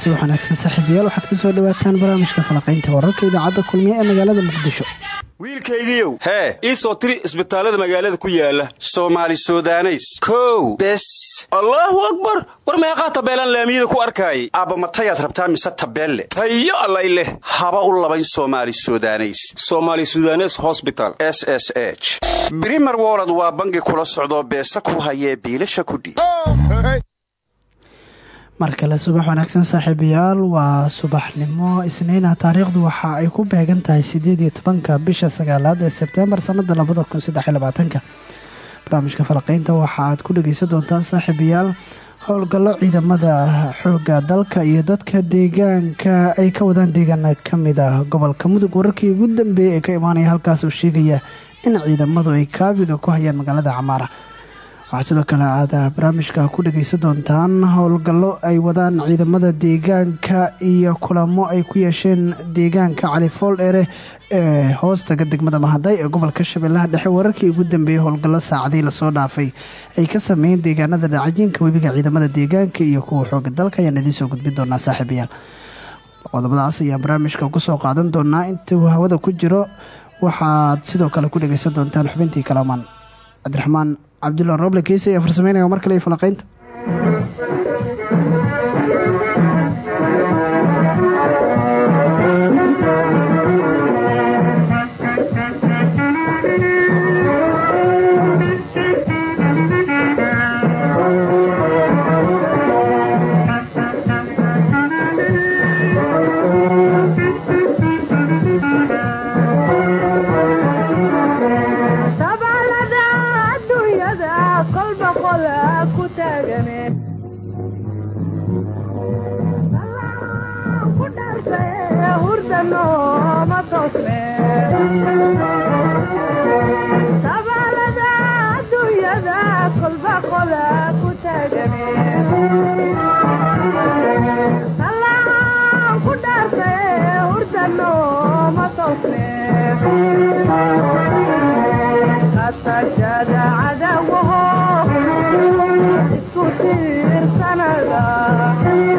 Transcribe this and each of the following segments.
subax wanaagsan saaxiibayaal waxaad ku soo dhawaataan barnaamijka falaqaynta wararka idaacadda kulmiye ee magaalada muqdisho. Wiilkaygiiow hee ii soo tiri isbitaallada magaalada ku yaalla soomaali sudaneys. Kow bes. Allaahu akbar! War meeqaa tabeelaan laamiyada ku arkaayay? Aabbamatayaad rabtaa mise tabeelle? Tayo allay leh. Haba u labayn somaali sudaneys. Somaali sudanes hosbital s s h. Brimer wolod waa bangi kula socdoo beesa ku hayee biilasha kudhiib mar kale subax wanaagsan saaxiibayaal. Waa subaxnimo. Isniina taariikhdu waxa ay ku beegan tahay sideed iyo tobanka bisha sagaalaad ee sebtembar sanada labada kun barnaamijka falaqeynta waxa aad ku dhageysan doontaan saaxiibayaal. Howlgallo ciidamada xooga dalka iyo dadka deegaanka ay ka wadaan deegaan ka mid ah gobolka mudug. Wararkii ugu dambeeyay ee ka imaanaya halkaas oo sheegaya in ciidamadu ay kaabiga ku hayaan magaalada camaara waxaa sidoo kale aad barnaamijka ku dhageysan doontaan howlgallo ay wadaan ciidamada deegaanka iyo kulamo ay ku yeesheen deegaanka cali fooldheere ee hoostaga degmada mahaday ee gobolka shabeellaha dhexe. Wararkii ugu dambeeyey howlgallo saacadii la soo dhaafay ay ka sameeyeen deegaanada dhacjiinka webiga ciidamada deegaanka iyo kuwa xooga dalka ayaan idiin soo gudbin doonaa saaxiibayaal. Qodobadaas ayaan barnaamijka ku soo qaadan doonaa. Intuu hawada ku jiro waxaad sidoo kale ku dhageysan doontaan xubintii kalamaan cabdiraxmaan cabdulla roble keisi ayaa farsameynaya mar kale iyo falaqaynta canada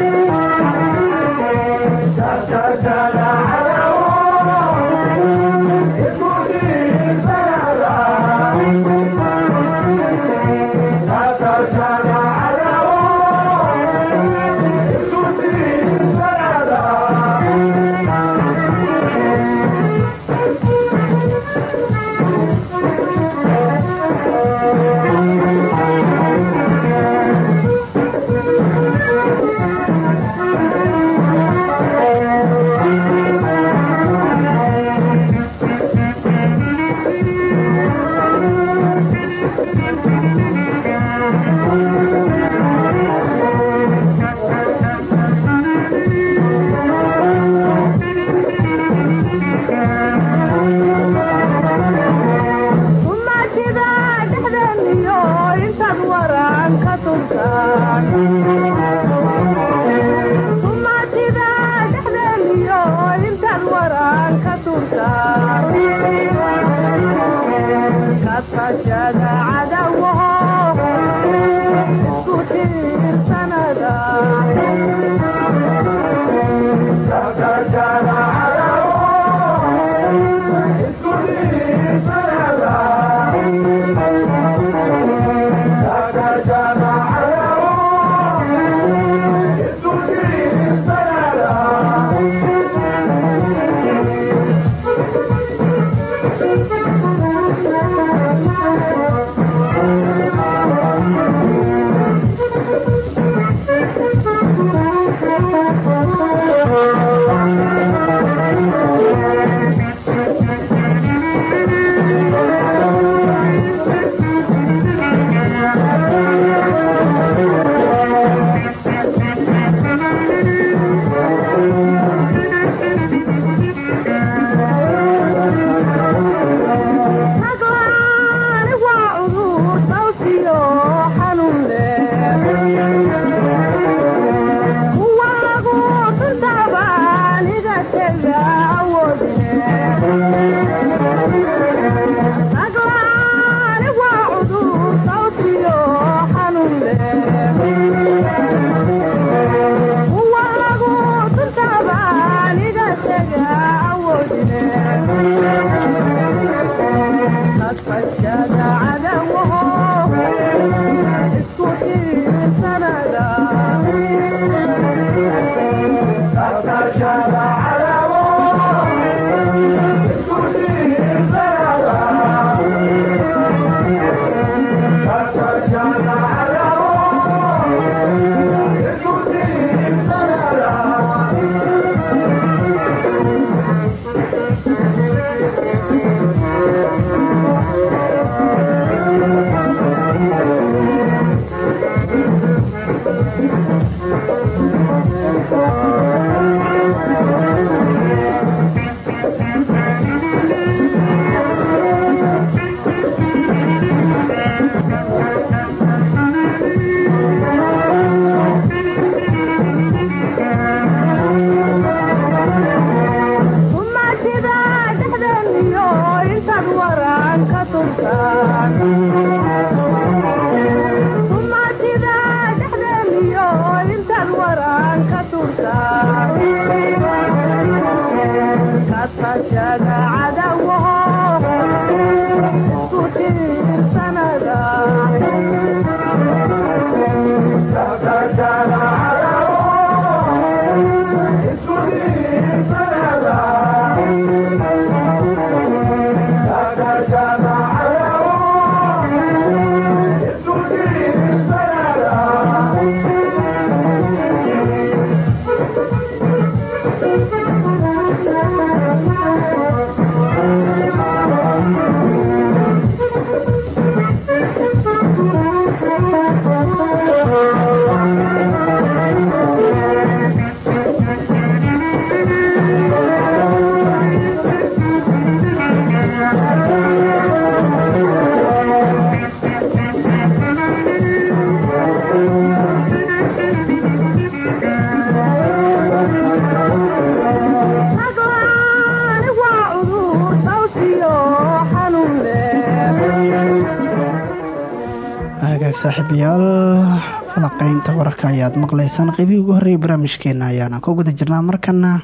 wararka ayaad maqlaysaan qeybihii ugu horreeyay barnaamijkeena ayaana ka guda jirnaa. Markana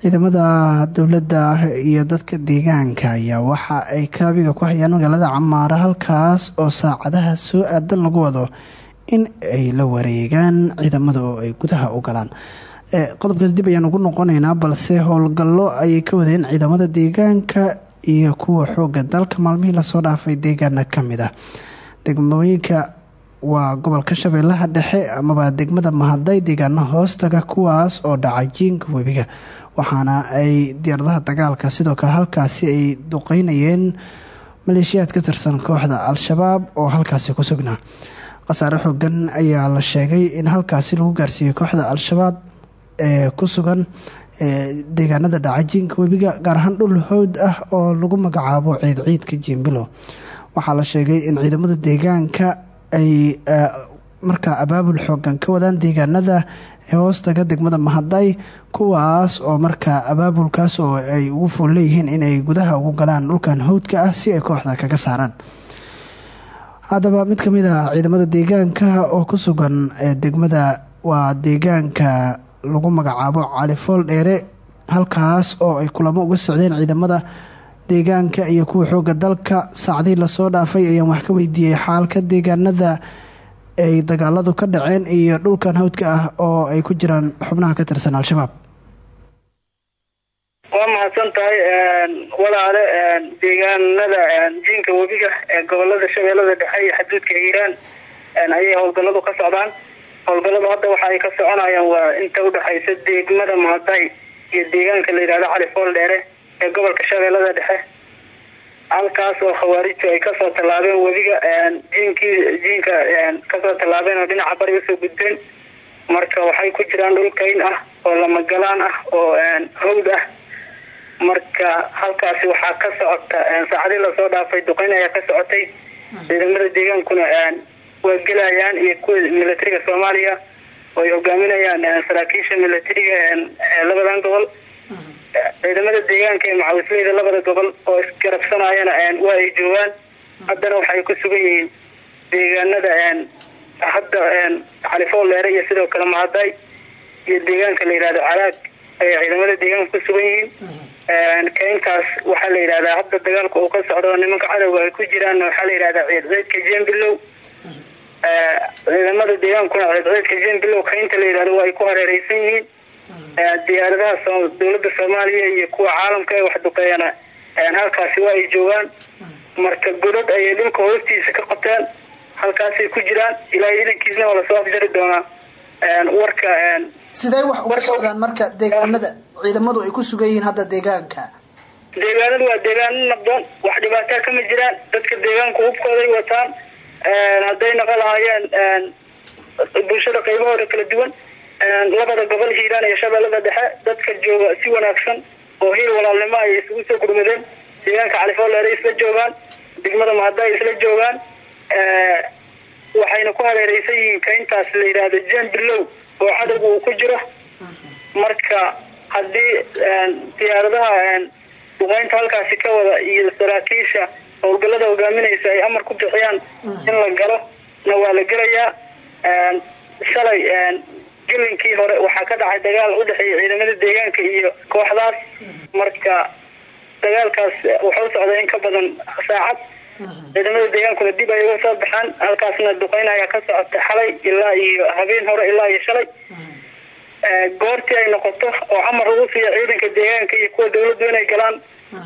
ciidamada dowladda iyo dadka deegaanka ayaa waxa ay kaabiga ku hayaan magaalada camaara halkaas oo saacadaha soo aadan lagu wado in ay la wareegaan ciidamada oo ay gudaha u galaan. Qodobkaas dib ayaan ugu noqonaynaa balse howlgallo ayay ka wadeen ciidamada deegaanka iyo kuwa xooga dalka. Maalmihii la soo dhaafay deegaana ka mid ah degmooyinka waa gobolka shabeellaha dhexe amaba degmada mahaday deegaana hoostaga kuwaas oo dhaca jiinka webiga. Waxaana ay diyaaradaha dagaalka sidoo kale halkaasi ay duqeynayeen maleeshiyaad ka tirsan kooxda al-shabaab oo halkaasi ku sugnaa. Khasaare xoogan ayaa la sheegay in halkaasi lagu gaarsiiyey kooxda al-shabaab ee ku sugan deegaanada dhaca jiinka webiga gaar ahaan dhul howd ah oo lagu magacaabo ciid ciidka jiimbilo waxaa la sheegay in ciidamada deegaanka ay eh, markaa abaabul xoogan ka wadaan deegaanada hoostaga degmada mahaday kuwaas oo markaa abaabulkaas oo ay ugu fool leeyihiin inay gudaha ugu galaan dhulkan howdka ah si ay kooxda kaga saaraan. Haddaba mid ka mid ah ciidamada deegaanka oo ku sugan eh, degmada waa deegaanka lagu magacaabo califool dheere halkaas oo ay kulamo uga socdeen ciidamada deegaanka iyo kuwa xooga dalka. Saacdii la soo dhaafay ayaan wax ka weydiiyey xaalka deegaanada ay dagaaladu ka dhaceen iyo dhulkan hawdka ah oo ay ku jiraan xubnaha ka tirsan al-shabaab. Waa mahadsan tahay walaale deegaanada jiinka webiga ee gobollada shabeellada dhexe iyo xaduudka hiiraan ayay howlgaladu ka socdaan. Howlgaladu hadda waxa ay ka soconayaan waa inta udhexaysa degmada maaday iyo deegaanka la yidhahdo cali fool dheere ee gobolka shabeellada dhexe. Halkaas oo khawaarijtu ay ka soo tallaabeen webiga jiinkii jiinka ka soo tallaabeen oo dhinaca bari u soo gudbeen. Marka waxay ku jiraan dhul kayn ah oo lamagalaan ah oo hawd ah. Marka halkaasi waxaa ka socota saacadii la soo dhaafay duqeyn ayaa ka socotay. Ciidamada deegaankuna waa gelayaan iyo kuwa soomaaliya oo ay hogaaminayaan saraakiisha militariga labadan gobol ciidamada deegaanka ee macawisleyda labada gobol oo isgarabsanayana waa ay joogaan haddana waxay ku sugan yihiin deegaanada hadda xalifool leere iyo sidoo kale mahaday iyo deegaanka la yihahdo calaag ayay ciidamada deegaanka ku sugan yihiin. Kaynkaas waxaa la yidhahdaa hadda dagaalka uu ka socdo nimanka cadowga ay ku jiraan waxaa la yidhahdaa ciidciidka jembilow ciidamada deegaankuna ciidciidka jembilow kaynta la yihahdo waa ay ku hareereysan yihiin diyaaradaha dowladda soomaaliya iyo kuwa caalamka ee wax duqeeyana halkaasi waa ay joogaan. Marka godad ayay dhulka hoostiisa ka qoteen halkaasay ku jiraan. Ilaahay idankiisna waa la soo afjari doonaa. Warka sidee wax uga socdaan marka deegaanada? Ciidamadu ay ku sugan yihiin hadda deegaanka. Deegaanadu waa deegaano naqdoon wax dhibaataa kama jiraan. Dadka deegaanku hubkooday wataan. Hadday naqa lahaayeen bulshada qaybahooda kala duwan labada gobol hiiraan iyo shabeellada dhexe dadka jooga si wanaagsan oo hiil walaalnimo ay isugu soo gurmadeen deegaanka califoolleere isla joogaan degmada mahada ay isla joogaan waxayna ku hareereysan yihiin kaintaas la yidhaahdo jen bilow oo cadowga uu ku jiro. Marka haddii diyaaradaha duqeynta halkaasi ka wada iyo saraakiisha howlgalada hogaaminaysa ay amar ku bixiyaan in la galo na waa la gelayaa. Shalay gelinkii hore waxaa ka dhacay dagaal udhexeeya ciidamada deegaanka iyo kooxdaas. Marka dagaalkaas wuxuu socday in ka badan saacad. Ciidamada deegaankuna dib ay uga soo baxaan halkaasna duqeyn ayaa ka socota xalay ilaa iyo habeen hore ilaa iyo shalay. Goortii ay noqoto oo amar lagu siiya ciidanka deegaanka iyo kuwa dawladdu inay galaan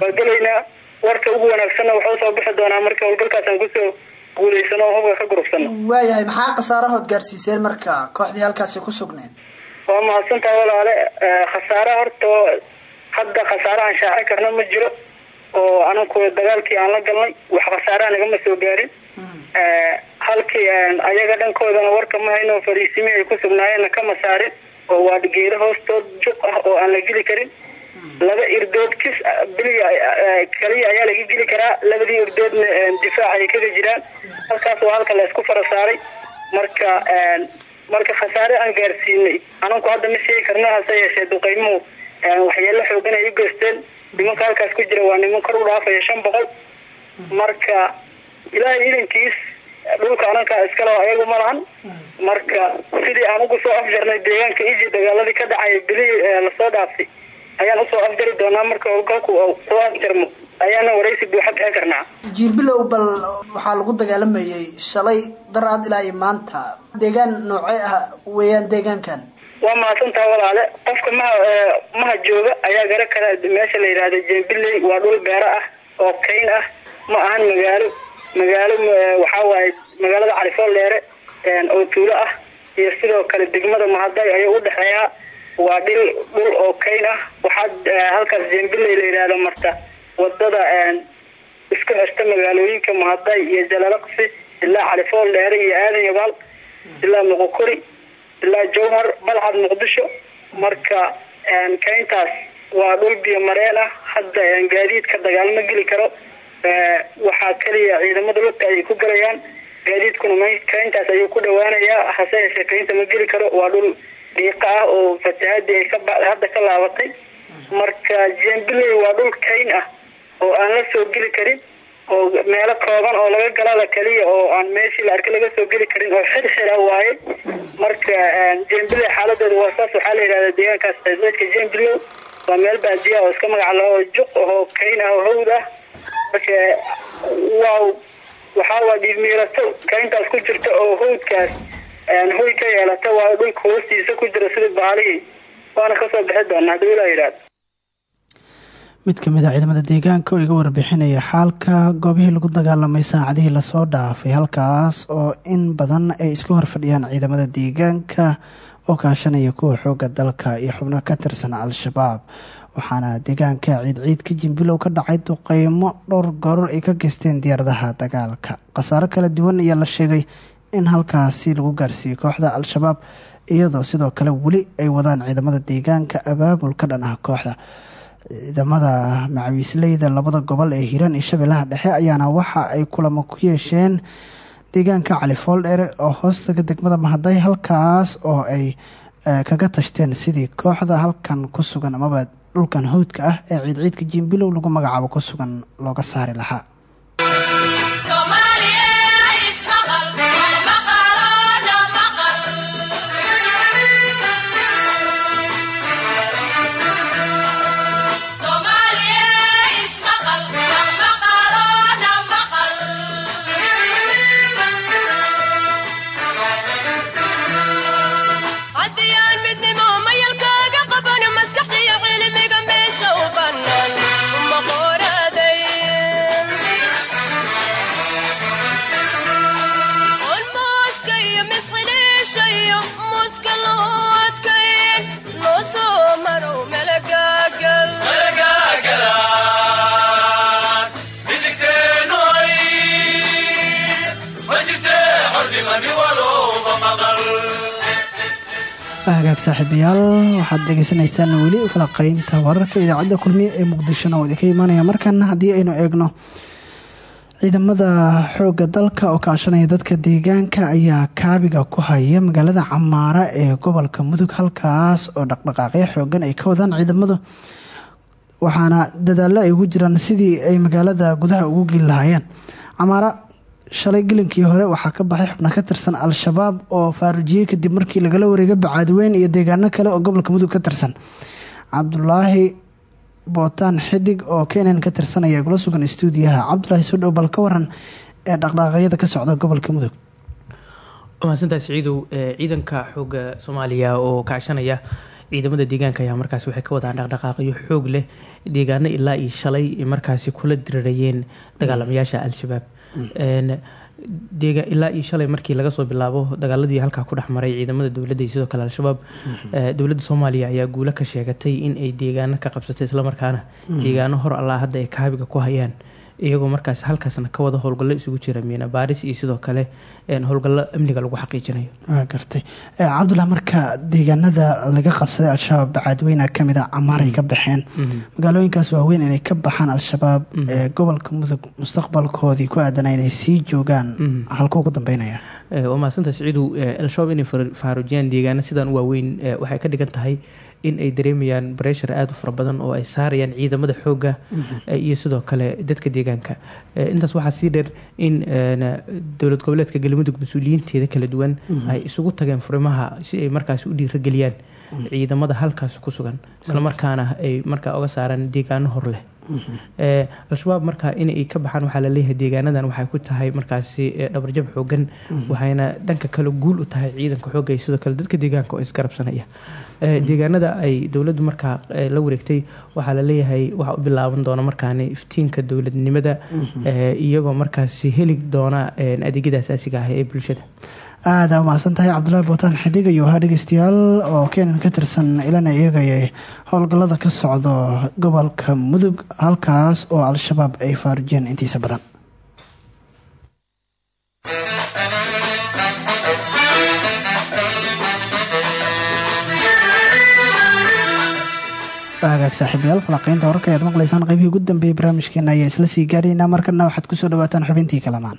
waa gelaynaa. Warka ugu wanaagsanna waxuu soo bixi doonaa marka howlgalkaasaan ku soo guuleysano oo hubka ka gurubsano waayahay maxaa khasaarahood gaarsiiseen marka kooxdii halkaasi ku sugneed waa mahadsantaha walaale khasaare horta hadda khasaare aan shaaci karna ma jiro oo anaku dagaalkii aan la galnay wax khasaaraha nagama soo gaarin. Halkii ayaga dhankoodana warka ma hayno fariisimi ay ku sugnaayeenna kama saarin oo waa geedo hoostood juq ah oo aan la geli karin laba irdood kis biliga kaliya ayaa laga geli karaa. Labadii irdoodna difaac ay kaga jiraan. Halkaas waa halka la isku fara saaray. Marka marka khasaare aan gaarsiinay ananku hadda ma sheegi karno hase yeeshee duqeymuhu waxyeelo xoogan ay u geysteen nimanka halkaas ku jira waa niman kor u dhaafaya shan boqol. Marka ilaahay idankiis dhulka anankaa iskale ayagu ma lahan. Marka sidii aan ugu soo afjarnay deegaanka iji dagaaladii ka dhacay bilihii la soo dhaaftay ayaan u soo afjari doonaa marka howlgalku soo afjarmo ayaana waraysi buuxa bixin karnaa. Jiirbilow bal waxaa lagu dagaalamayay shalay daraad ilaa iyo maanta. Deegaan noocee ah weeyaan deegaankan? Waa mahadsantaha walaale. Qofka maha maha jooga ayaa gara kara meesha la yidhahda jeembiley waa dhul beero ah oo kayn ah. Ma ahan magaalo. Magaalo waxaa waaye magaalada califool dheere oo tuulo ah. Iyo sidoo kale degmada mahaday ayuu udhexeeyaa waa dhil dhul oo kayn ah. Waxaa halkaas jeembiley la yidhahda marta. Wadada isku xirta magaalooyinka mahaday iyo jalalaqsi ilaa califool dheere iyo aadan yabaal ilaa muqokori ilaa jowhar balcad muqdisho. Marka kayntaas waa dhul biyo mareen ah. Hadda gaadiidka dagaalma geli karo. Waxaa keliya ciidamada lugta ayay ku galayaan. Gaadiidkuna kayntaas ayuu ku dhawaanayaa hase yeeshee kaynta ma geli karo. Waa dhul dhiiqa oo fatahadii ay ka hadda ka laabatay. Marka jembiley waa dhul kayn ah oo aan la soo geli karin oo meelo kooban oo laga galala keliya oo aan meeshii la arkay laga soo geli karin oo xirxir ah waaye. Marka jembiley xaaladeeda waa saas waxaa la yidhahda deegaankaas. Xeebeedka jembilow waa meel baadiya oo iska magac lao juq ahoo kayn ah oo hawd ah. Marka waa waxaa waa dhiigmiirato kayntaas ku jirta oo hawdkaas hoy ka yeelata waa dhulka hoostiisa ku jira sida baalihii waana ka soo bixi doona haddii ilaa yidhahda mid ka mid a ciidamada deegaanka oo iga warbixinaya xaalka goobihii lagu dagaalamay saacadihii la soo dhaafay halkaas oo in badan ay isku horfadhiyaan ciidamada deegaanka oo kaashanaya kuwa xooga dalka iyo xubno ka tirsan al-shabaab. Waxaana deegaanka ciidciidka jimbilow ka dhacay duqeymo dhowr gooror ay ka geysteen diyaaradaha dagaalka. Khasaaro kala duwan ayaa la sheegay in halkaasi lagu gaarsiiyey kooxda al-shabaab iyadoo sidoo kale weli ay wadaan ciidamada deegaanka abaabul ka dhan ah kooxda. Ciidamada macawiisleyda labada gobol ee hiiraan iyo shabeellaha dhexe ayaana waxa ay kulamo ku yeesheen deegaanka califool dheere oo hoostaga degmada mahaday halkaas oo ay kaga tashteen sidii kooxda halkan ku sugan amaba dhulkan hawdka ah ee ciidciidka jimbilow lagu magacaabo ku sugan looga saari lahaa saaxiibayaal waxaad degeysanaysaan weli falaqeynta wararka idaacadda kulmiye ee muqdishona oo idinka imaanaya. Markana haddii aynu eegno ciidamada xooga dalka oo kaashanaya dadka deegaanka ayaa kaabiga ku haya magaalada camaara ee gobolka mudug halkaas oo dhaqdhaqaaqyo xoogan ay ka wadaan ciidamadu. Waxaana dadaallo ay ugu jiraan sidii ay magaalada gudaha ugu geli lahaayeen. Camaara shalay gelinkii hore waxaa ka baxay xubno ka tirsan al-shabaab oo faarujiyey kadib markii lagala wareegay bacaadweyn iyo deegaano kale oo gobolka mudug ka tirsan. Cabdulaahi bootaan xidig oo kenen ka tirsan ayaa kula sugan stuudiyaha. Cabdulaahi sodhow bal ka waran ee dhaqdhaqaaqyada ka socda gobolka mudug. Mahadsantahay siciidow ciidanka xooga soomaaliya oo kaashanaya ciidamada deegaanka ayaa markaasi waxay ka wadaan dhaqdhaqaaqyo xoog leh deegaano ilaa iyo shalay markaasi kula dirarayeen dagaalamayaasha al-shabaab ilaa iyo shalay markii laga soo bilaabo dagaaladii halkaa ku dhex maray ciidamada dowladda iyo sidoo kale al-shabaab dowladda soomaaliya ayaa guulo ka sheegatay in ay deegaano ka qabsatay islamarkaana deegaano hor allaa hadda ay kaabiga ku hayaan iyagoo markaas halkaasna ka wada howlgallo isugu jira miina baaris iyo sidoo kale howlgallo amniga lagu xaqiijinayo. Gartay. Cabdullah marka deegaanada laga qabsaday al-shabaab bacaadweyna ka mid a camaaray ka baxeen. Magaalooyinkaas waaweyn inay ka baxaan al-shabaab. Ee gobolka mudug mustaqbalkoodii ku aadana inay sii joogaan. Halkuu ku dambeynaya. Waa mahadsantaha siciidu al-shabaab inay faarujiyaan deegaana sidaan u waaweyn waxay ka dhigan tahay in ay dareemayaan breshar aada u fara badan oo ay saarayaan ciidamada xoogga iyo sidoo kale dadka deegaanka. Intaas waxaa sii dheer in dowlad goboleedka galmudug mas'uuliyiinteeda kala duwan ay isugu tageen furimaha si ay markaasi u dhiirageliyaan ciidamada halkaas ku sugan islamarkaana ay markaa oga saaraan deegaano hor leh al-shabaab markaa inay ka baxaan waxaa la leeyahay deegaanadan waxay ku tahay markaasi dhabarjab xoogan waxayna dhanka kale guul u tahay ciidanka xoogga iyo sidoo kale dadka deegaanka oo isgarabsanaya. Deegaanada ay dowladdu markaa la wareegtay waxaa la leeyahay waxaa u bilaaban doona markaani iftiinka dowladnimada iyagoo markaasi heli doona adeegyada asaasiga ah ee bulshada aada umahadsan tahay. Cabdulaahi bootaan xidig ayuu ahaa dhegeystayaal oo keenan ka tirsan ilana eegayay howlgallada ka socdo gobolka mudug halkaas oo al-shabaab ay faarujeen intiisa badan. Hagaag saaxiibayaal falaqeynta wararka ayaad maqlaysaan qaybihii ugu barnaamijkeena ayaa isla sii gaaraynaa markana waxaad ku soo dhawaataan xubintii kalamaan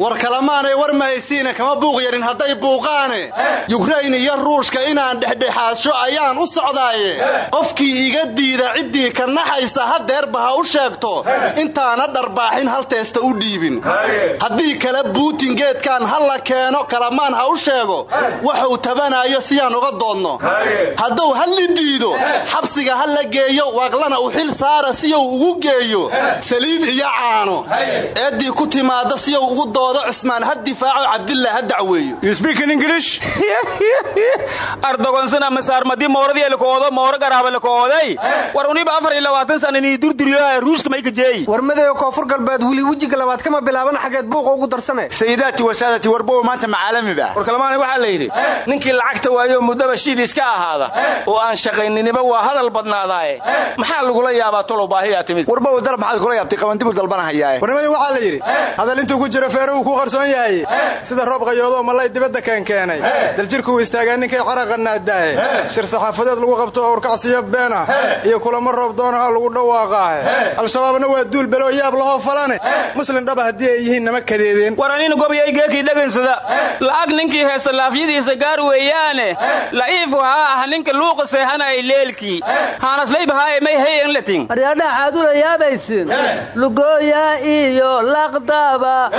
war kalamaanay war mahaysiine kama buuq yarin hadday buuqaane. Yukrayn iyo ruushka inaan dhexdhexaadsho ayaan u socdaaye. Qofkii iga diida ciddii ka naxaysa hadeerba ha u sheegto. Intaana dharbaaxin halteesta u dhiibin. Haddii kale buutin geedkan ha la keeno kalamaan ha u sheego. Waxuu tabanaayo siyaan uga doodno. Hadduu halli diido. Xabsiga ha la geeyo waaqlana u xil saara siyuu ugu geeyo. Saliid iyo caano. Eeddii ku timaadda siyuu ugu doodo cismaan ha difaaco cabdillah ha dacweeyo. Ardogonsana masaarmadi mooradiyalakoodo mooro garaabalakooday war uniba afar iyo labaatan sananii durduriyoha ruushka mayka jeeyi war madeyo koonfur galbeed weli wejiga labaad kama bilaaban xageed buuqa ugu darsame sayidaati wasaadati warbow maanta macaalamiba war kalmaani waxaa la yidhi ninkii lacagta waayo muddaba shiid iska ahaada oo aan shaqayniniba waa hadal badnaadaaye. Maxaa lagula yaabaa tolow baahiyaa timid? Warbow dalab maxaad kula yaabtay qabandibu dalbanahayaae warnimada waxaa la yidhi hadal intuu ku jiro feere uu ku qarsoon yahay. Sida roob qayoodoo malay dibadda keenkeenay. Daljirkuu istaagaa ninkay caraqa naadaahe shir saxaafadeed lagu qabto oo urkacsiyo beena. Iyo kulamo roob doonaha lagu dhawaaqaahe al-shabaabna waa duul beloo yaab lahoo falane. Muslin dhaba haddii ay yihiin nama kadeedeen war anina gobyay geekii dhagansada la'ag ninkii heesta laafyadiisa gaar weeyaane. La'iif waxaa ah ninka luuqa seehanayay leelkii. Haanaslaybahaye may hayen latin aryadhaxaad ula yaabaysin. Lugooya iyo laqdaba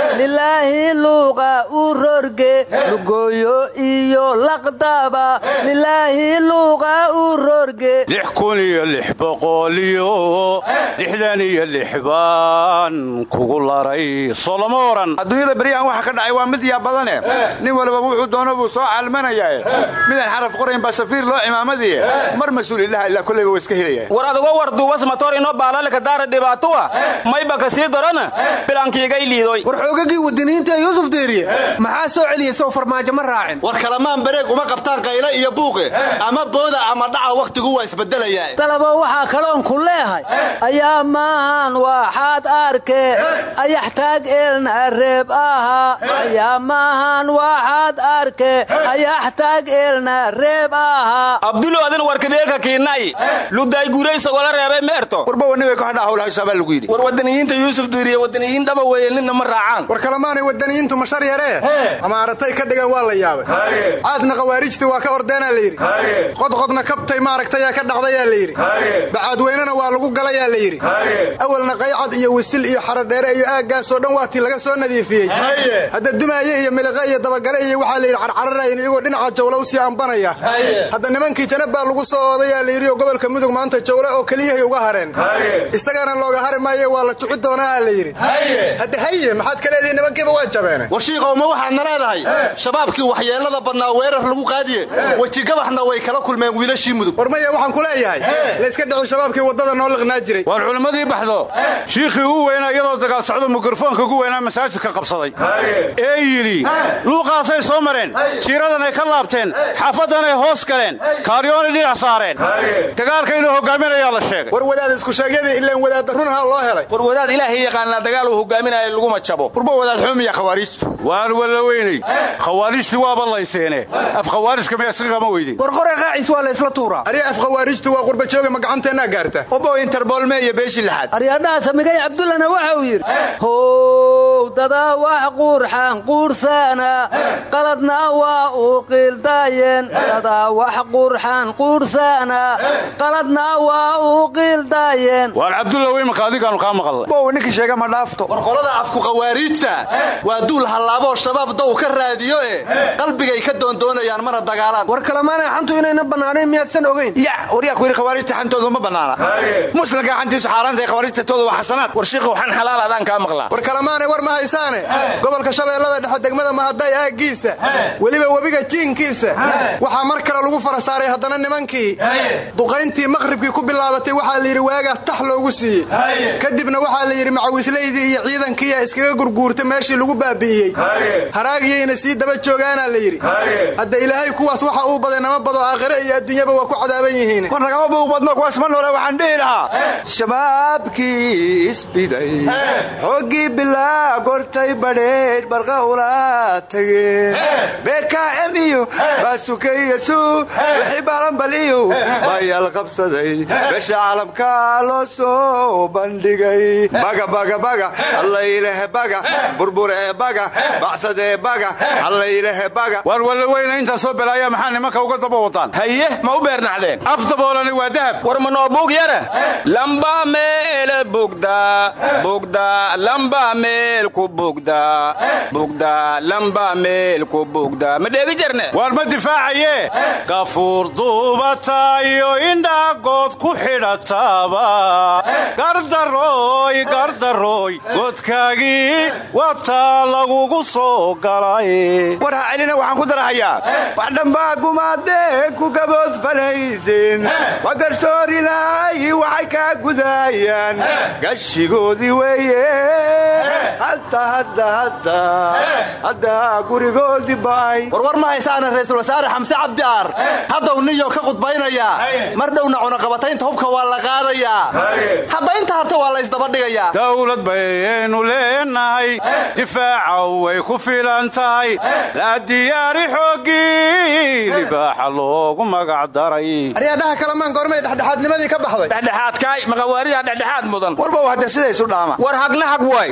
lilaahi luuqa u rorge lugooyo iyo laqdaba lilaahi luuqa u rorge lix kun iyo lix boqoliyo lixdan iyo lix baan kugu laray soloma oran adduunyada beryahan waxa ka dhacay waa mid yaa badane. Nin waliba wuxuu doono buu soo caalmanayaa midaan xaraf qorayn baa safiir loo imaamadiye. Mar mas'uulilaha ilaa kollayba waa iska helaya war adugo war duubas matoor inoo baalalika daara dhibaatuwa? Mayba ka sii darana? Bilankiigay liidoy wadaniyiinta yuusuf deeriye maxaa soo celiyey sow farmaajo? Ma raacin. War kalamaan bareeg uma qabtaan qayle iyo buuqe. Ama booda ama dhaca wakhtigu waa isbedelayaa dalabo waxaa kaloon ku leehay. Ayaa maahan waxaad arke ayaxtaag eelna reeb aha. Ayaa maahan waxaad arke ayaxtaag eelna reeb aha. Abdulo adin warkadeelka kiinay. Ludaay guuraysagola reebay meerto. Warba wanigay ka hadhaa howlahaysaabaa lagu yidhi. War wadaniyiinta yuusuf diiriye wadaniyiin dhaba weeye ninna ma raacaan war kalamaanay wadaniyiintu mashar yaree amaaratay ka dhigan waa la yaabay. Caadna khawaarijtii waa ka ordeenaa la yidhi. Qodqodna kabtay maaragtayaa ka dhacdayaa la yidhi. Bacaadweynena waa lagu galayaa la yidhi. Awalna qaycad iyo wisil iyo xarodheere iyo aaggaasoo dhan waatii laga soo nadiifiyey. Hadda dumaaye iyo miliqe iyo dabagale iyo waxaa la yidhi carcararayn iyagoo dhinaca jawle u sii ambanaya. Hadda nimankii janab baa lagu soo oodayaa la yidhi oo gobolka mudug maanta jawle oo keliyahay uga hareen. Isagana looga hari maaye waa la juci doonaa la yidhi. Hadda haye maxaad ka markiiba waa jabeene. War shiiqowma waxaadna leedahay shabaabkii waxyeelada badnaa weerar lagu qaadiye wejigabaxna way kala kulmeen wiilashii mudug. War maya waxaan ku leeyahay layska dhicin shabaabkii waddada noo liqnaa jiray. War culimmadii baxdo shiikhii uu weynaa iyadoo dagaal socdo mikrofoonka gu weynaa masaajidka qabsaday. Ee yidhi luuqaasay soo mareen jiiradan ay ka laabteen xaafadan ay hoos galeen kaaryoonay dhinac saareen. Dagaalka inuu hogaaminayaa la sheegay. War wadaad isku sheegyadii ilaan wadaadda runhaa loo helay. War wadaad ilaahay yaqaanaa dagaal uu hogaaminayo laguma jabo urba wadaad xumiya khawaariijtu waan walla weynay khawaarijtii waaba layseene af khawaarijka miyaa iska qama weydeen war qoray qaacis waa la isla tuuraa. Ari af khawaarijtu waa qurbajooga ma gacanteennaa gaarta. Obo interbolme iyo beeshii lixaad aryaadhaha samigay cabdullana waxa uu yidhi how dadaa wax quurxaan quursaana qaladna waa uu qiildaayeen dadaa wax quurxaan quursaana qaladna waa uu qiildaayeen waar cabdulla weymanka adigaanu kaa maqalnay. Bow ninkii sheega ma dhaafto. War qolada afku khawaariijta waa duul hallaaboo shabaab dow ka raadiyo e qalbigay ka doondoonayaan mana dagaalaan. War kalemaanay xantu inayna bannaanayn miyaadsan ogayn ya waryaa ku yidhi khawaarijta xantooda ma bannaana. Muslimka xantiisu xaaraanta khawaarijta tooda waa xasanaad. War shiiqi waxaan xalaal adaan kaa maqlaa. War kalemaanay war ma haysaane. Gobolka shabeellada dhexe degmada mahaday aaggiisa. Weliba webiga jiinkiisa. Waxaa mar kale lagu fara saaray haddana nimankii. Duqayntii maqhribkii ku bilaabatay waxaa la yidhi waagaa tax loogu siiyey. Kadibna waxaa la yidhi macawislaydii iyo ciidankiiya iskaga gurguurta meeshii lagu baabi'iyey haraagiyayna sii daba joogaanaa la yidhi. Hadda ilaahay kuwaas waxa uu baday nama bado aakhire iyo adduunyaba waa ku cadaaban yihiin. War nagama buuqbadno kuwaas ma noole waxaan dhihi lahaa. Shabaabkii isbiday xoggii bilaa gortay badheedh barqawla tageen bkm iyo baasukayasu wixii balanbal iyo bayaal qabsaday besha caalamka loo soo bandhigay. Bagabagabaga allaylehe baga burburee baga bacsadee baga allaylehe baga waar walla weyna intaasoo belaaya maxaa nimanka uga daba wadaan haye ma u beernaxdeen? Af daboolani waa dahab. War ma noo buug yara lamba meele bugda bugda lamba meel ku bugda bugda lamba meel ku bugda ma dheegi jarne? Waar ma difaacaye gafuur duubatayo indhaagood ku xidhataaba gardarooy gardarooy godkaagii wataa lagugu soo galay. War ha celina waxaan ku darahayaa. Wax dhambaa gumaadeen ku gabood falaysin. Wa garsoorilaay waxay kaa gudaayaan gashigoodii weeye hadda hadda hadda. Hadda gurigoodii ba'ay. Warwar ma haysaana raysul wasaare xamse cabdi aar. Haddaw niyo ka qudbaynayaa mar dhowna cunaqabataynta hubka waa la qaadayaa. Hadda inta harta waa la ysdabadhigayaa dawlad bayaynu leenahay difaaca way ku filan tahay. La diyaari xooggii libaaxa loogu magac daray. Aryaadhaha kalamaan goormay dhexdhexaadnimadii ka baxday. Dhexdhexaadkaay maqawaariyaha dhexdhexaad mudan. Warbow hadda sidaysu dhaama. War hagna hag waay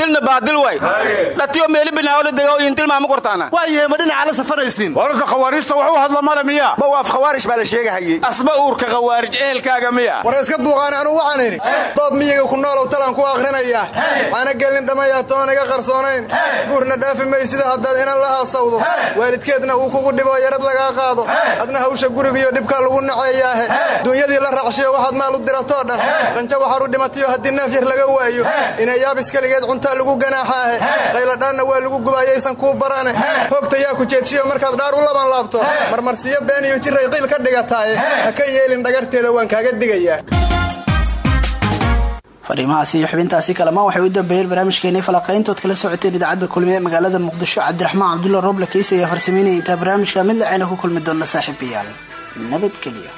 baadilna baadil waay dhatiyo meeli binaawla dega intilmaama kortaana waayahe ma dhinaca la safanaysiin wararka khawaariijta wax u hadla male miya ma waaf khawaarij baa la asba uurka khawaarij ehelkaaga miya war iska buuqaane anuu waxaan idhi doob miyiga ku noolow talaan ku akhrinayaa waana gelin dhammayaa toon iga qarsoonayn. Guurna dhaafi maysida haddaad inan la haasawdo waalidkeedna uu kugu dhibo yarad lagaa qaado. Adna hawsha gurigiyo dhibkaa lagu naceeyaahe duunyadii la raacshiyo waxaad maal u diratoo dhan. Qanjo waxaad u dhimatayo haddii neef yar laga waayo. Inay yaabis keligeed cuntaa lagu ganaaxaahe qayladhaanna waa lagu gubaayaysan kuu barane. Hoogta yaa ku jeedshiyo markaad dhaar u laban laabto. Marmarsiyo been iyo jiray qiil ka dhigataaye ha ka yeelin dhagarteeda waan kaaga digayaa. Fariimahaasi iyo xubintaasi kalema waxay u dambeeyeen barnaamijkeenii falaqayntood kala socoteen idaacadda kulmiye ee magaalada muqdisho cabdiraxmaan cabdulla roble kiisa ayaa farsameynaya intaa barnaamijka. Mid lacayna ku kulmi doona saaxiibayaal nabadgelyo